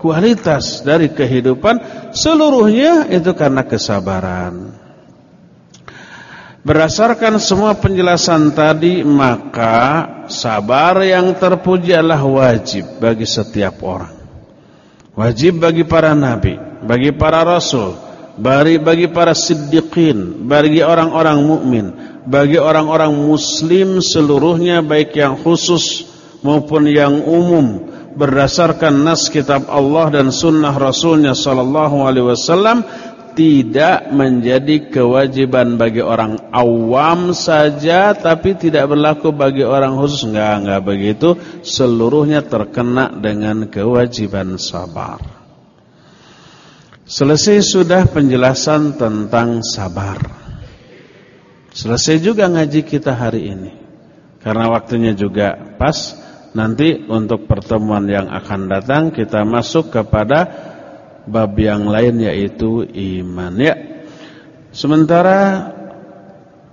kualitas dari kehidupan seluruhnya itu karena kesabaran. Berdasarkan semua penjelasan tadi maka sabar yang terpuji adalah wajib bagi setiap orang. Wajib bagi para nabi, bagi para rasul, bagi bagi para siddiqin, bagi orang-orang mukmin, bagi orang-orang muslim seluruhnya baik yang khusus maupun yang umum berdasarkan nas kitab Allah dan sunnah Rasulnya sallallahu alaihi wasallam tidak menjadi kewajiban bagi orang awam saja tapi tidak berlaku bagi orang khusus enggak enggak begitu seluruhnya terkena dengan kewajiban sabar Selesai sudah penjelasan tentang sabar. Selesai juga ngaji kita hari ini. Karena waktunya juga pas. Nanti untuk pertemuan yang akan datang kita masuk kepada bab yang lain yaitu iman. Ya. Sementara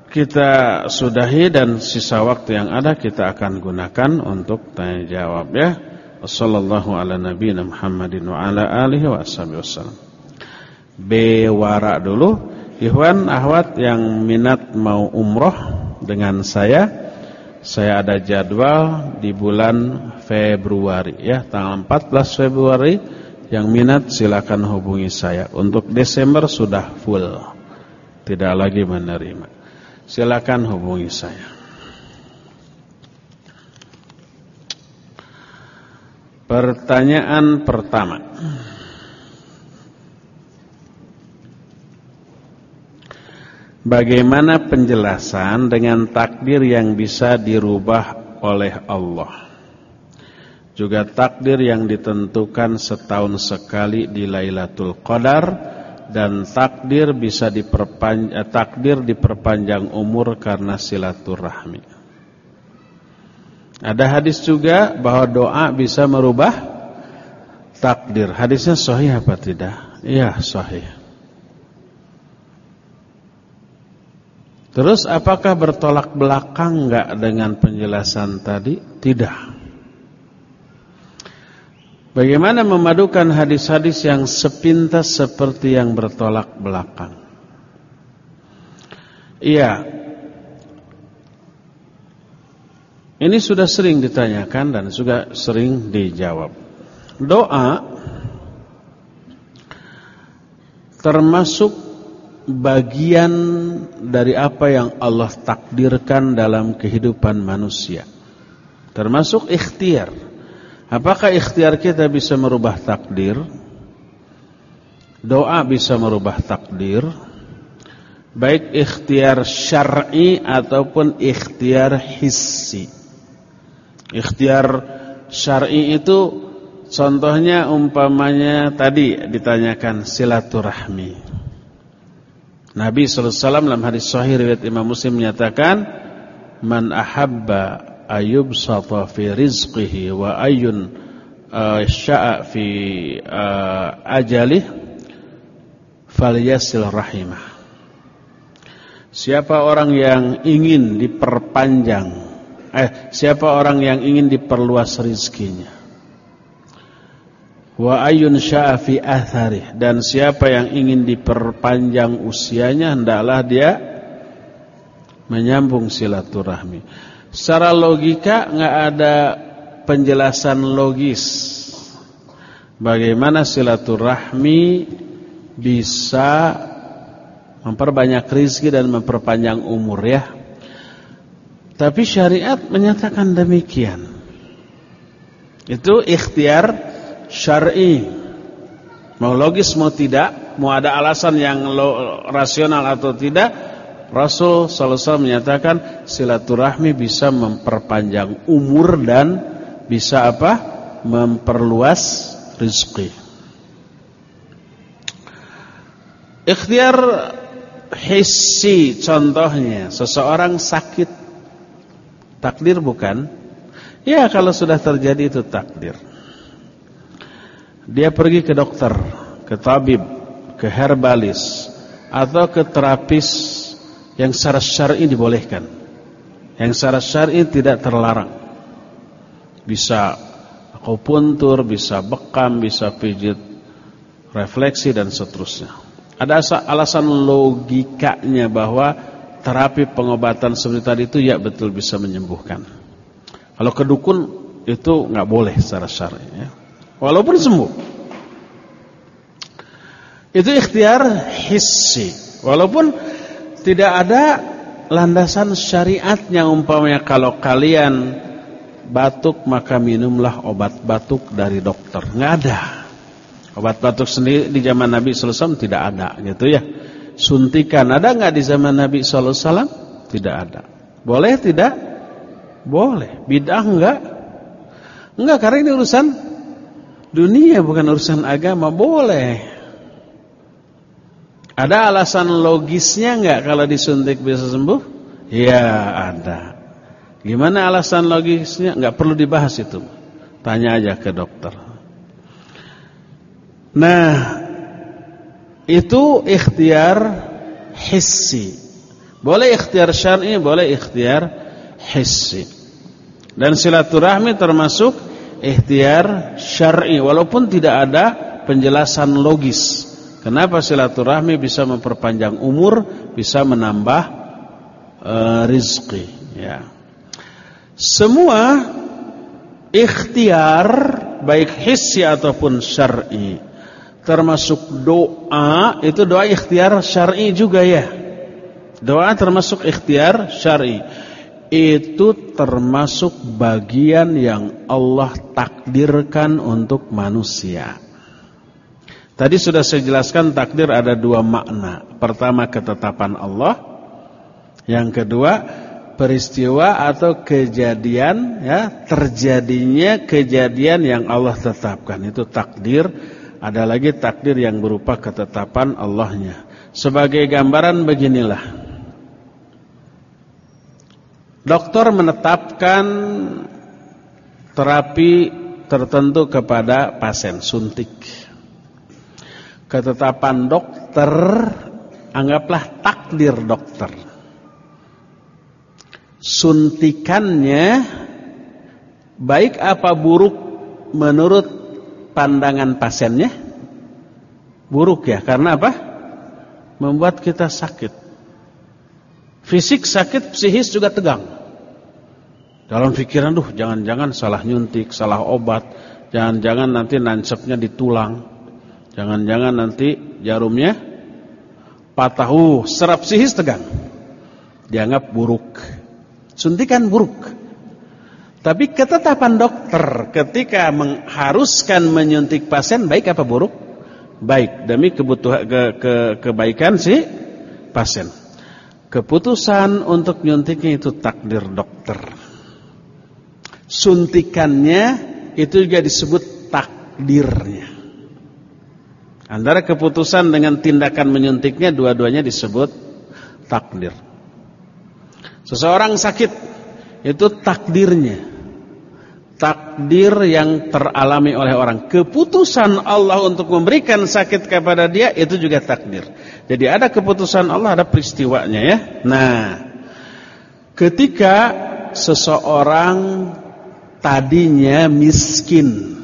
kita sudahi dan sisa waktu yang ada kita akan gunakan untuk tanya jawab ya. Wassalamualaikum warahmatullahi wabarakatuh. B wara dulu Ikhwan Ahwat yang minat mau umroh dengan saya Saya ada jadwal di bulan Februari ya Tanggal 14 Februari. Yang minat silakan hubungi saya. Untuk Desember sudah full Tidak lagi menerima. Silakan hubungi saya. Pertanyaan pertama Bagaimana penjelasan dengan takdir yang bisa dirubah oleh Allah? Juga takdir yang ditentukan setahun sekali di Lailatul Qadar Dan takdir bisa diperpanjang, eh, takdir diperpanjang umur karena silaturahmi. Ada hadis juga bahwa doa bisa merubah takdir. Hadisnya sahih apa tidak? Iya sahih Terus apakah bertolak belakang enggak dengan penjelasan tadi? Tidak. Bagaimana memadukan hadis-hadis yang sepintas seperti yang bertolak belakang? Iya. Ini sudah sering ditanyakan dan juga sering dijawab. Doa termasuk bagian dari apa yang Allah takdirkan dalam kehidupan manusia. Termasuk ikhtiar. Apakah ikhtiar kita bisa merubah takdir? Doa bisa merubah takdir. Baik ikhtiar syar'i ataupun ikhtiar hissi. Ikhtiar syar'i itu contohnya umpamanya tadi ditanyakan silaturahmi. Nabi SAW dalam hadis sahih riwayat Imam Muslim menyatakan man ahabba ayubsata fi rizqihi wa ayun uh, sya'a fi uh, ajalih falyasil rahimah. Siapa orang yang ingin diperpanjang eh siapa orang yang ingin diperluas rizkinya wa ayun sya'a fi athari dan siapa yang ingin diperpanjang usianya hendaklah dia menyambung silaturahmi. Secara logika nggak ada penjelasan logis bagaimana silaturahmi bisa memperbanyak rizki dan memperpanjang umur ya. Tapi syariat menyatakan demikian. Itu ikhtiar syar'i. Mau logis mau tidak, mau ada alasan yang rasional atau tidak, Rasul sallallahu menyatakan silaturahmi bisa memperpanjang umur dan bisa apa? memperluas rezeki. Ikhtiar hissi contohnya seseorang sakit takdir bukan? Ya kalau sudah terjadi itu takdir. Dia pergi ke dokter, ke tabib, ke herbalis atau ke terapis yang secara syar'i dibolehkan. Yang secara syar'i tidak terlarang. Bisa akupuntur, bisa bekam, bisa pijit refleksi dan seterusnya. Ada alasan logikanya bahwa terapi pengobatan seperti tadi itu ya betul bisa menyembuhkan. Kalau kedukun itu nggak boleh secara syar'i ya. Walaupun sembuh. Itu ikhtiar hissi. Walaupun tidak ada landasan syariatnya umpamanya kalau kalian batuk maka minumlah obat batuk dari dokter. Nggak ada. Obat batuk sendiri di zaman Nabi sallallahu alaihi tidak ada gitu ya. Suntikan ada nggak di zaman Nabi sallallahu alaihi? Tidak ada. Boleh tidak? Boleh. Bid'ah enggak? Enggak karena ini urusan dunia bukan urusan agama boleh. Ada alasan logisnya nggak kalau disuntik bisa sembuh? Ya ada. Gimana alasan logisnya? Nggak perlu dibahas itu. Tanya aja ke dokter. Nah itu ikhtiar hissi. Boleh ikhtiar syar'i boleh ikhtiar hissi. Dan silaturahmi termasuk ikhtiar syar'i walaupun tidak ada penjelasan logis. Kenapa silaturahmi bisa memperpanjang umur, bisa menambah uh, rizki ya. Semua ikhtiar baik hissi ataupun syar'i termasuk doa itu doa ikhtiar syar'i juga ya. Doa termasuk ikhtiar syar'i itu termasuk bagian yang Allah takdirkan untuk manusia. Tadi sudah saya jelaskan takdir ada dua makna. Pertama ketetapan Allah, yang kedua peristiwa atau kejadian ya, terjadinya kejadian yang Allah tetapkan. Itu takdir. Ada lagi takdir yang berupa ketetapan Allahnya. Sebagai gambaran beginilah. Dokter menetapkan terapi tertentu kepada pasien suntik. Ketetapan dokter anggaplah takdir dokter. Suntikannya baik apa buruk menurut pandangan pasiennya? Buruk ya, karena apa? Membuat kita sakit. Fisik sakit, psikis juga tegang. Dalam pikiran, duh jangan-jangan salah nyuntik, salah obat, jangan-jangan nanti nancapnya di tulang, jangan-jangan nanti jarumnya patah, uh, serap sihis tegang, dianggap buruk, suntikan buruk. Tapi ketetapan dokter ketika mengharuskan menyuntik pasien baik apa buruk? Baik demi kebutuhan ke, ke, kebaikan si pasien. Keputusan untuk nyuntiknya itu takdir dokter suntikannya itu juga disebut takdirnya. Antara keputusan dengan tindakan menyuntiknya dua-duanya disebut takdir. Seseorang sakit itu takdirnya. Takdir yang teralami oleh orang. Keputusan Allah untuk memberikan sakit kepada dia itu juga takdir. Jadi ada keputusan Allah, ada peristiwanya ya. Nah, ketika seseorang tadinya miskin.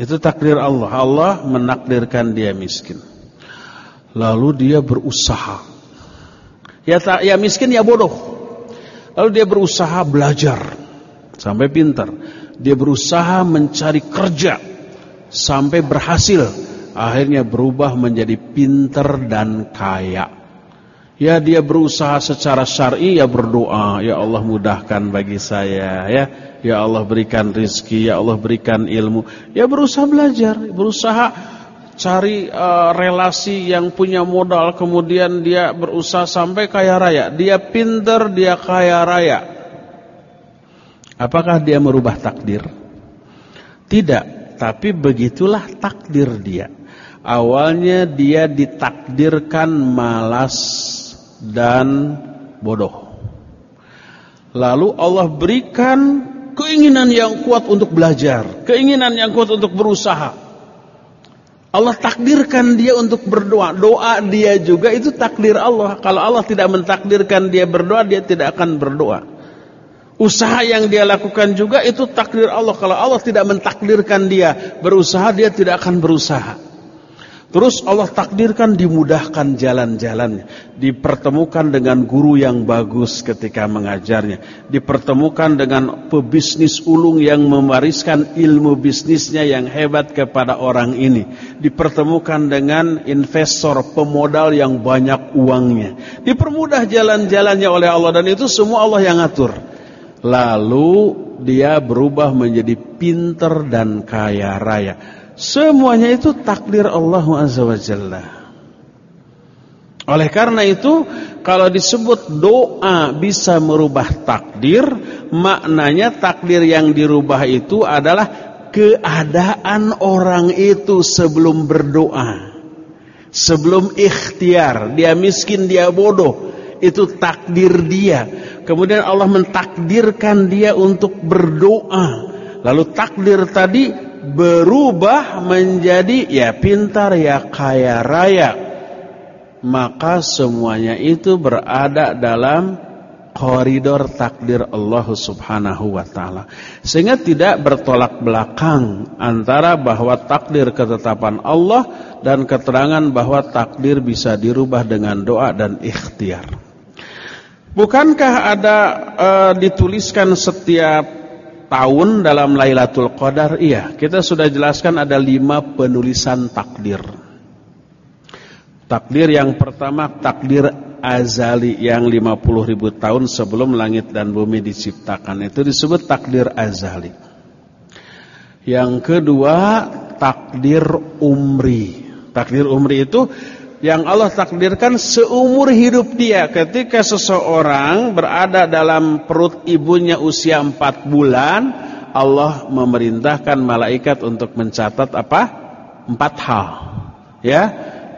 Itu takdir Allah. Allah menakdirkan dia miskin. Lalu dia berusaha. Ya, ya miskin ya bodoh. Lalu dia berusaha belajar sampai pintar. Dia berusaha mencari kerja sampai berhasil. Akhirnya berubah menjadi pintar dan kaya. Ya dia berusaha secara syar'i ya berdoa, ya Allah mudahkan bagi saya ya. Ya Allah berikan rizki, ya Allah berikan ilmu. Ya berusaha belajar, berusaha cari uh, relasi yang punya modal kemudian dia berusaha sampai kaya raya. Dia pinter, dia kaya raya. Apakah dia merubah takdir? Tidak, tapi begitulah takdir dia. Awalnya dia ditakdirkan malas dan bodoh. Lalu Allah berikan keinginan yang kuat untuk belajar, keinginan yang kuat untuk berusaha. Allah takdirkan dia untuk berdoa. Doa dia juga itu takdir Allah. Kalau Allah tidak mentakdirkan dia berdoa, dia tidak akan berdoa. Usaha yang dia lakukan juga itu takdir Allah. Kalau Allah tidak mentakdirkan dia berusaha, dia tidak akan berusaha. Terus Allah takdirkan dimudahkan jalan-jalannya. Dipertemukan dengan guru yang bagus ketika mengajarnya. Dipertemukan dengan pebisnis ulung yang mewariskan ilmu bisnisnya yang hebat kepada orang ini. Dipertemukan dengan investor pemodal yang banyak uangnya. Dipermudah jalan-jalannya oleh Allah dan itu semua Allah yang atur. Lalu dia berubah menjadi pinter dan kaya raya. Semuanya itu takdir Allah Azza wa Jalla. Oleh karena itu, kalau disebut doa bisa merubah takdir, maknanya takdir yang dirubah itu adalah keadaan orang itu sebelum berdoa. Sebelum ikhtiar, dia miskin, dia bodoh, itu takdir dia. Kemudian Allah mentakdirkan dia untuk berdoa. Lalu takdir tadi berubah menjadi ya pintar ya kaya raya. Maka semuanya itu berada dalam koridor takdir Allah Subhanahu wa taala. Sehingga tidak bertolak belakang antara bahwa takdir ketetapan Allah dan keterangan bahwa takdir bisa dirubah dengan doa dan ikhtiar. Bukankah ada uh, dituliskan setiap tahun dalam Lailatul Qadar? Iya, kita sudah jelaskan ada lima penulisan takdir. Takdir yang pertama takdir azali yang 50 ribu tahun sebelum langit dan bumi diciptakan. Itu disebut takdir azali. Yang kedua takdir umri. Takdir umri itu yang Allah takdirkan seumur hidup dia ketika seseorang berada dalam perut ibunya usia empat bulan Allah memerintahkan malaikat untuk mencatat apa? empat hal ya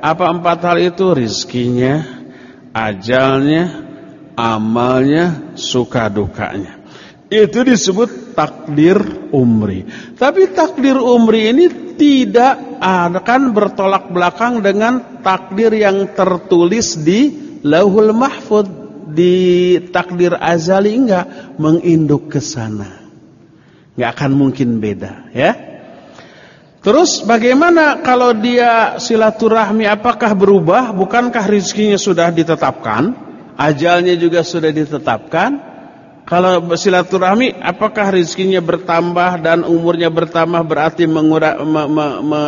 apa empat hal itu? rizkinya ajalnya amalnya suka dukanya itu disebut takdir umri. Tapi takdir umri ini tidak akan bertolak belakang dengan takdir yang tertulis di Lauhul Mahfud di takdir azali enggak menginduk ke sana. Enggak akan mungkin beda, ya. Terus bagaimana kalau dia silaturahmi apakah berubah? Bukankah rezekinya sudah ditetapkan? Ajalnya juga sudah ditetapkan? Kalau silaturahmi, apakah rizkinya bertambah dan umurnya bertambah berarti mengura, me, me, me,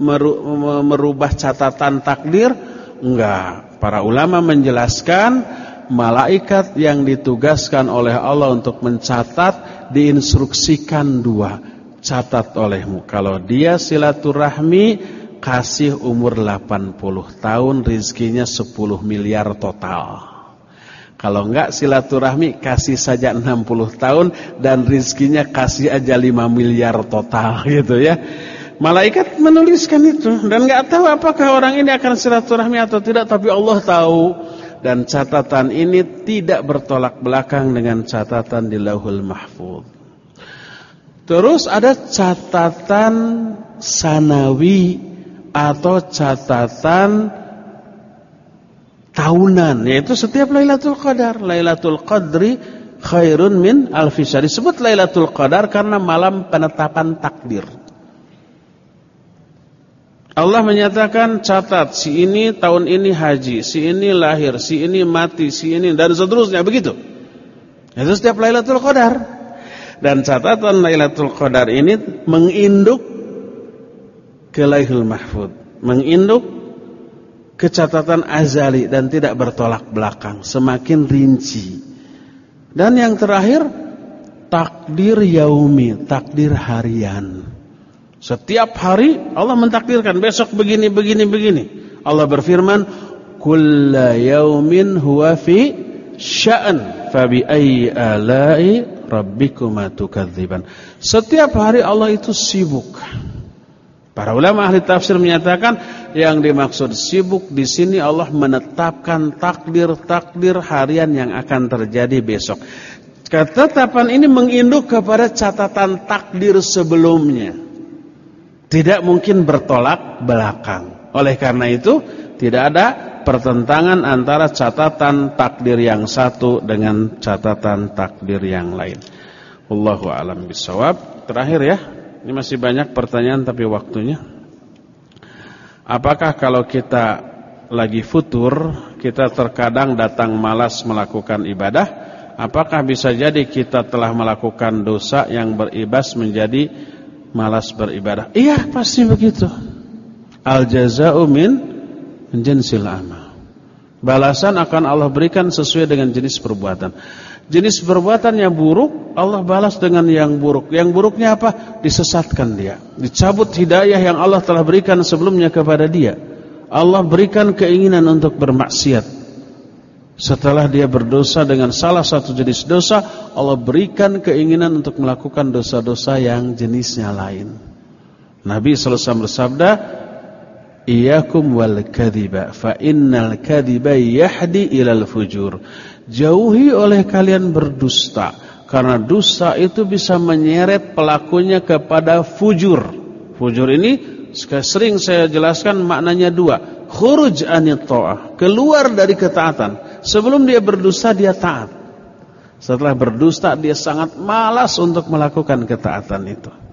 meru, me, merubah catatan takdir? Enggak. Para ulama menjelaskan malaikat yang ditugaskan oleh Allah untuk mencatat diinstruksikan dua. Catat olehmu. Kalau dia silaturahmi kasih umur 80 tahun rizkinya 10 miliar total. Kalau enggak silaturahmi kasih saja 60 tahun dan rizkinya kasih aja 5 miliar total gitu ya. Malaikat menuliskan itu dan enggak tahu apakah orang ini akan silaturahmi atau tidak tapi Allah tahu. dan catatan ini tidak bertolak belakang dengan catatan di Lauhul Mahfuz. Terus ada catatan sanawi atau catatan tahunan yaitu setiap Lailatul Qadar. Lailatul Qadri khairun min alfi Disebut Lailatul Qadar karena malam penetapan takdir. Allah menyatakan catat si ini tahun ini haji, si ini lahir, si ini mati, si ini dan seterusnya begitu. Itu setiap Lailatul Qadar. Dan catatan Lailatul Qadar ini menginduk ke Laihul Mahfud, menginduk ke catatan azali dan tidak bertolak belakang, semakin rinci. Dan yang terakhir takdir yaumi, takdir harian. Setiap hari Allah mentakdirkan besok begini begini begini. Allah berfirman, "Kulla yaumin huwa fi sya'n, fa bi ayyi ala'i rabbikuma tukadziban." Setiap hari Allah itu sibuk. Para ulama ahli tafsir menyatakan yang dimaksud sibuk di sini Allah menetapkan takdir-takdir harian yang akan terjadi besok. Ketetapan ini menginduk kepada catatan takdir sebelumnya tidak mungkin bertolak belakang. Oleh karena itu, tidak ada pertentangan antara catatan takdir yang satu dengan catatan takdir yang lain. Wallahu alam bisawab. Terakhir ya, ini masih banyak pertanyaan tapi waktunya. Apakah kalau kita lagi futur, kita terkadang datang malas melakukan ibadah? Apakah bisa jadi kita telah melakukan dosa yang beribas menjadi malas beribadah. Iya, pasti begitu. Al jazaa'u min jinsil amal. Balasan akan Allah berikan sesuai dengan jenis perbuatan. Jenis perbuatan yang buruk Allah balas dengan yang buruk. Yang buruknya apa? Disesatkan dia. Dicabut hidayah yang Allah telah berikan sebelumnya kepada dia. Allah berikan keinginan untuk bermaksiat. Setelah dia berdosa dengan salah satu jenis dosa, Allah berikan keinginan untuk melakukan dosa-dosa yang jenisnya lain. Nabi SAW bersabda, Iyakum wal kadhiba, fa innal kadhiba yahdi ilal fujur. Jauhi oleh kalian berdusta, karena dusta itu bisa menyeret pelakunya kepada fujur. Fujur ini sering saya jelaskan maknanya dua. Khuruj anit ta'ah, keluar dari ketaatan. Sebelum dia berdusta dia taat. Setelah berdusta dia sangat malas untuk melakukan ketaatan itu.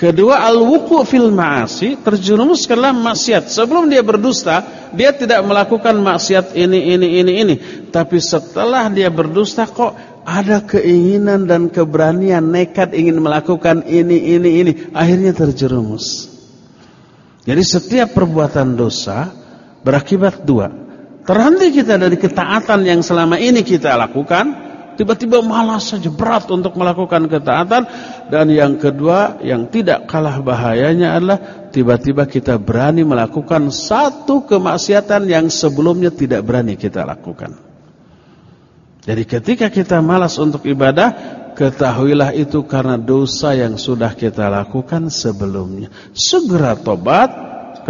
Kedua al-wuqu fil ma'asi terjerumus ke dalam maksiat. Sebelum dia berdusta, dia tidak melakukan maksiat ini ini ini ini, tapi setelah dia berdusta kok ada keinginan dan keberanian nekat ingin melakukan ini ini ini, akhirnya terjerumus. Jadi setiap perbuatan dosa berakibat dua. Terhenti kita dari ketaatan yang selama ini kita lakukan, tiba-tiba malas saja berat untuk melakukan ketaatan dan yang kedua yang tidak kalah bahayanya adalah tiba-tiba kita berani melakukan satu kemaksiatan yang sebelumnya tidak berani kita lakukan. Jadi ketika kita malas untuk ibadah, ketahuilah itu karena dosa yang sudah kita lakukan sebelumnya. Segera tobat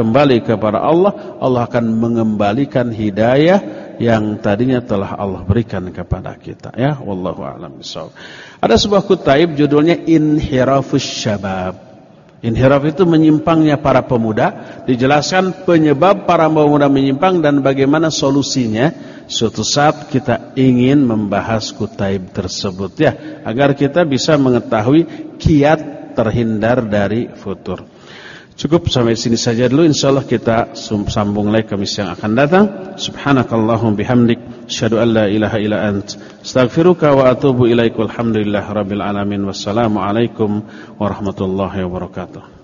kembali kepada Allah, Allah akan mengembalikan hidayah yang tadinya telah Allah berikan kepada kita. Ya, wallahu a'lam bishawab. Ada sebuah kutaib judulnya Inhirafus Syabab. Inhiraf itu menyimpangnya para pemuda, dijelaskan penyebab para pemuda menyimpang dan bagaimana solusinya. Suatu saat kita ingin membahas kutaib tersebut ya, agar kita bisa mengetahui kiat terhindar dari futur. Cukup sampai sini saja dulu insyaallah kita sambung lagi Kamis yang akan datang. Subhanakallahum bihamdik asyhadu an la ilaha illa ant astaghfiruka wa atubu ilaik walhamdulillah rabbil alamin wassalamu alaikum warahmatullahi wabarakatuh.